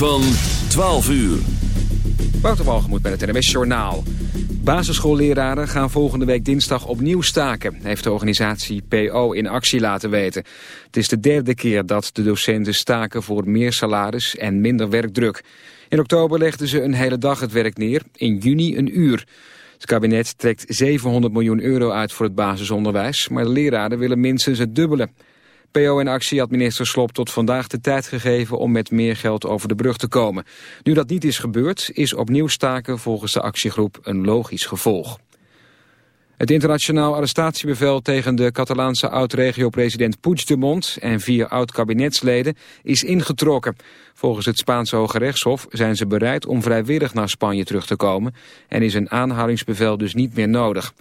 van 12 uur. Wouter met het NWS Journaal. Basisschoolleraren gaan volgende week dinsdag opnieuw staken... heeft de organisatie PO in actie laten weten. Het is de derde keer dat de docenten staken voor meer salaris en minder werkdruk. In oktober legden ze een hele dag het werk neer, in juni een uur. Het kabinet trekt 700 miljoen euro uit voor het basisonderwijs... maar de leraren willen minstens het dubbele. PO in actie had minister Slop tot vandaag de tijd gegeven om met meer geld over de brug te komen. Nu dat niet is gebeurd, is opnieuw staken volgens de actiegroep een logisch gevolg. Het internationaal arrestatiebevel tegen de Catalaanse oud-regio-president Puigdemont en vier oud-kabinetsleden is ingetrokken. Volgens het Spaanse Hoge Rechtshof zijn ze bereid om vrijwillig naar Spanje terug te komen en is een aanhoudingsbevel dus niet meer nodig.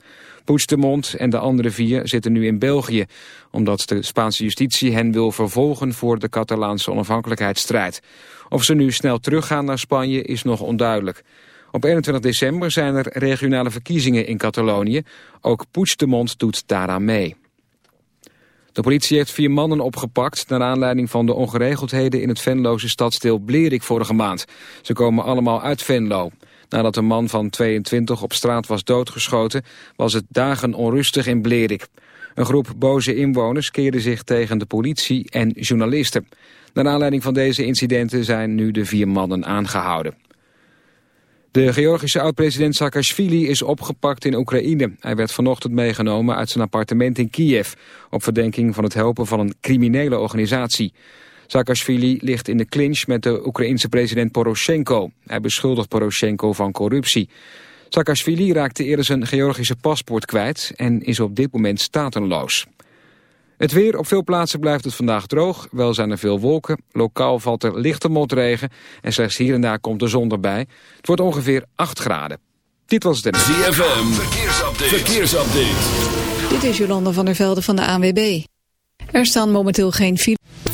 Puigdemont en de andere vier zitten nu in België... omdat de Spaanse justitie hen wil vervolgen voor de Catalaanse onafhankelijkheidsstrijd. Of ze nu snel teruggaan naar Spanje is nog onduidelijk. Op 21 december zijn er regionale verkiezingen in Catalonië. Ook Puigdemont doet daaraan mee. De politie heeft vier mannen opgepakt naar aanleiding van de ongeregeldheden in het Venloze stadsdeel Blerik vorige maand. Ze komen allemaal uit Venlo. Nadat een man van 22 op straat was doodgeschoten, was het dagen onrustig in Blerik. Een groep boze inwoners keerde zich tegen de politie en journalisten. Naar aanleiding van deze incidenten zijn nu de vier mannen aangehouden. De Georgische oud-president Saakashvili is opgepakt in Oekraïne. Hij werd vanochtend meegenomen uit zijn appartement in Kiev... op verdenking van het helpen van een criminele organisatie. Saakashvili ligt in de clinch met de Oekraïense president Poroshenko. Hij beschuldigt Poroshenko van corruptie. Saakashvili raakte eerder zijn Georgische paspoort kwijt en is op dit moment statenloos. Het weer, op veel plaatsen blijft het vandaag droog. Wel zijn er veel wolken, lokaal valt er lichte motregen... en slechts hier en daar komt de zon erbij. Het wordt ongeveer 8 graden. Dit was het ZFM, verkeersupdate. verkeersupdate. Dit is Jolanda van der Velde van de ANWB. Er staan momenteel geen files.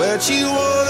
Where'd you wanna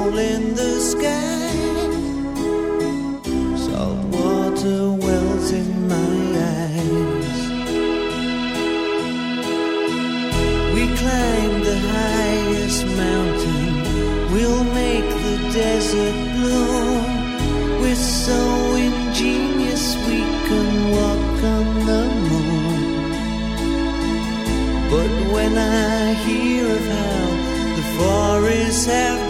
hole in the sky. Salt water wells in my eyes. We climb the highest mountain. We'll make the desert bloom. We're so ingenious we can walk on the moon. But when I hear of how the forests have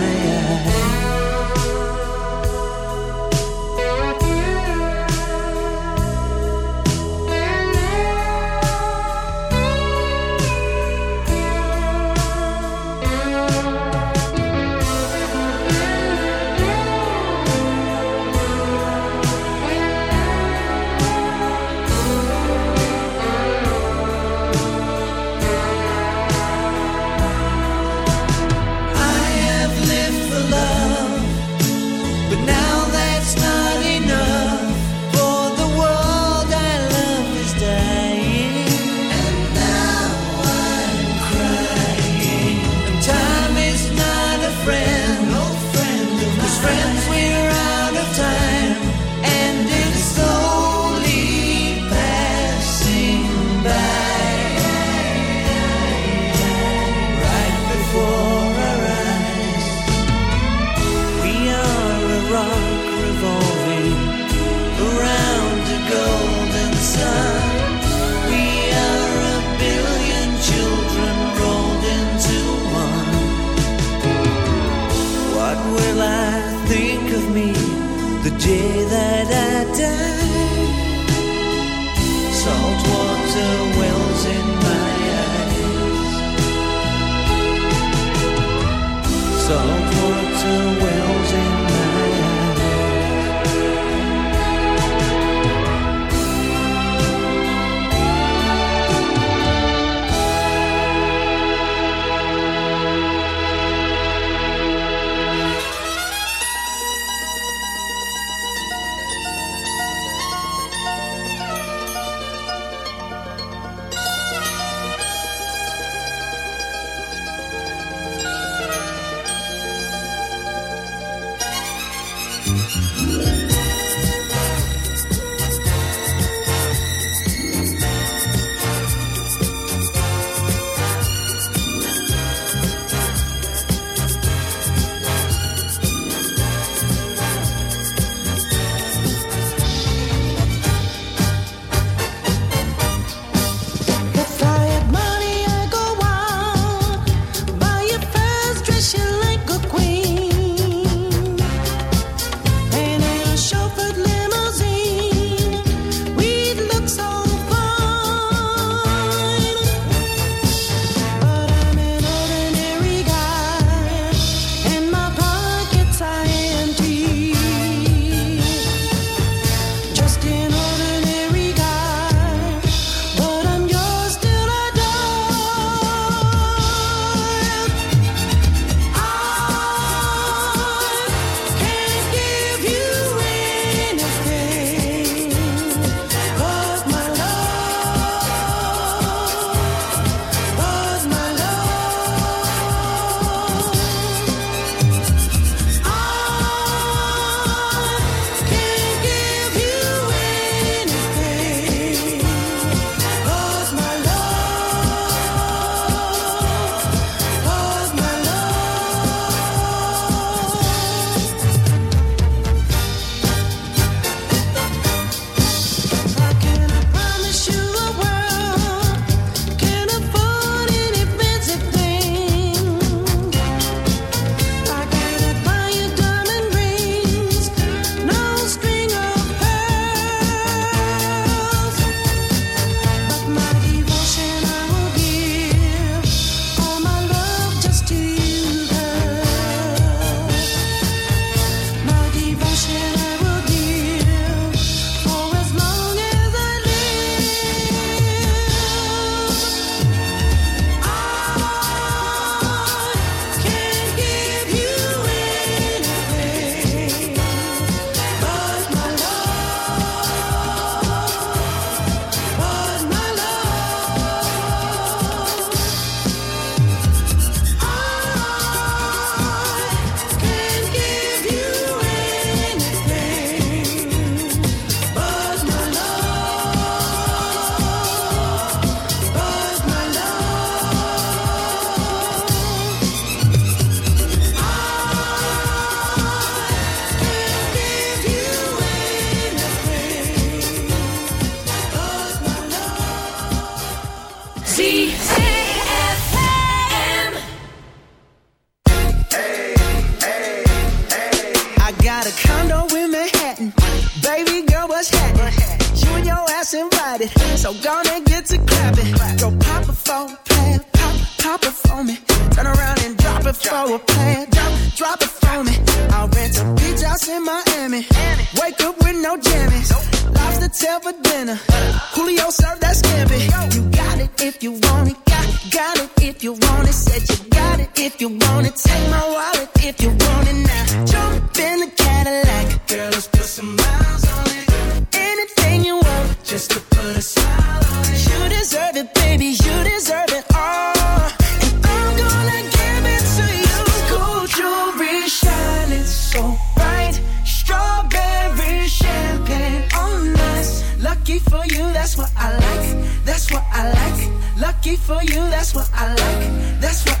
what I like. That's what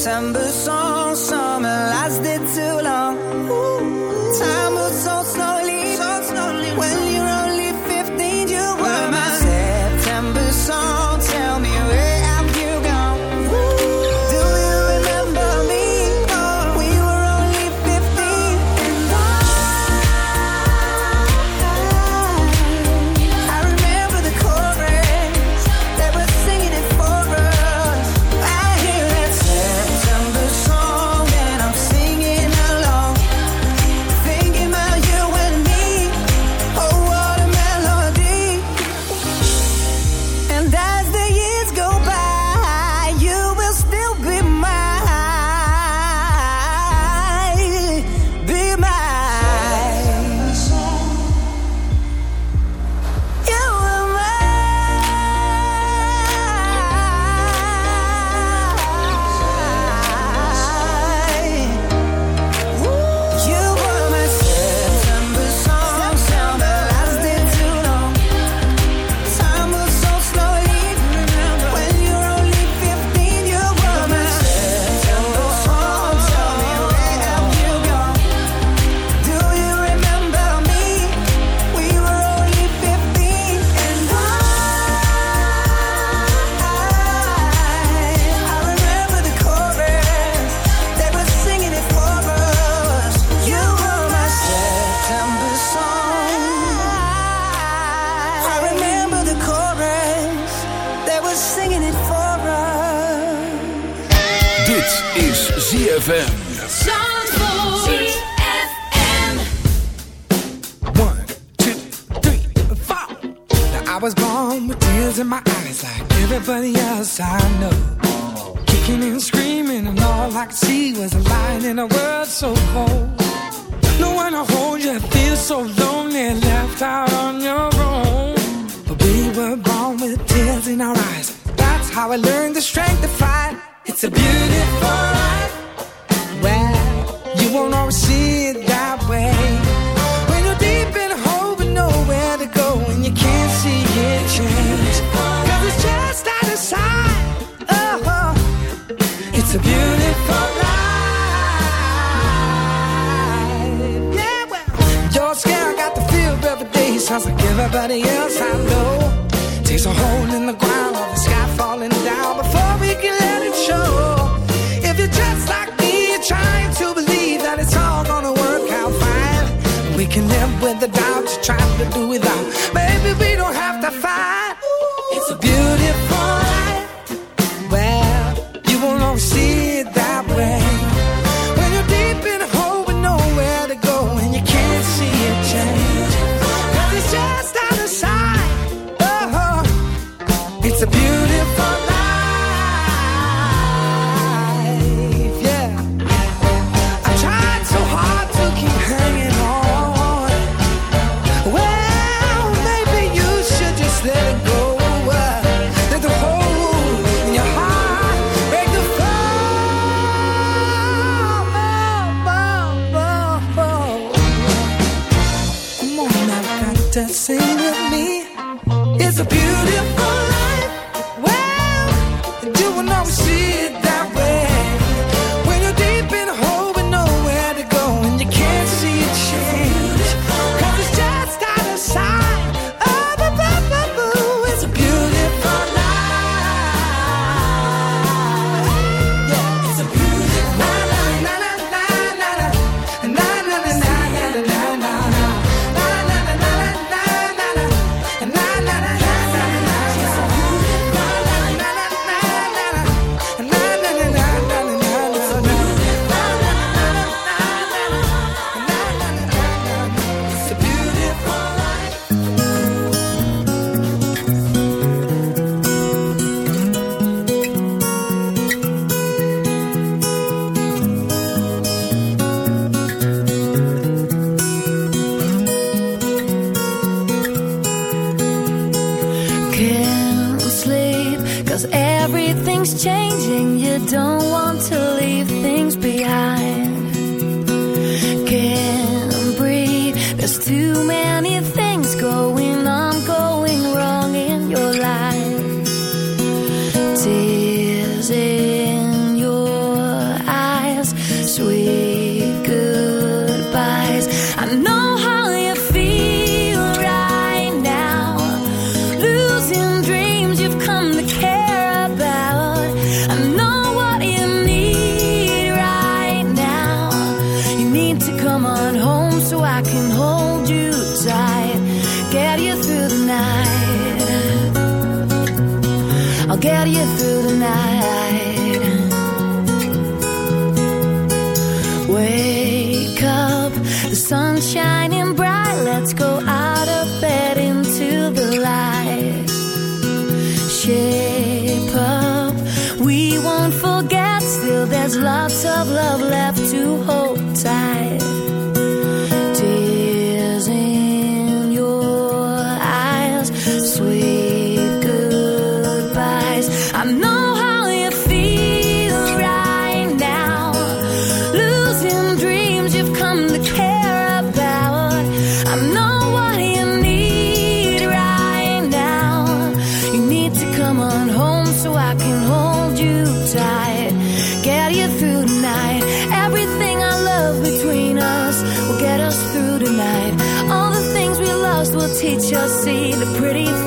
September song.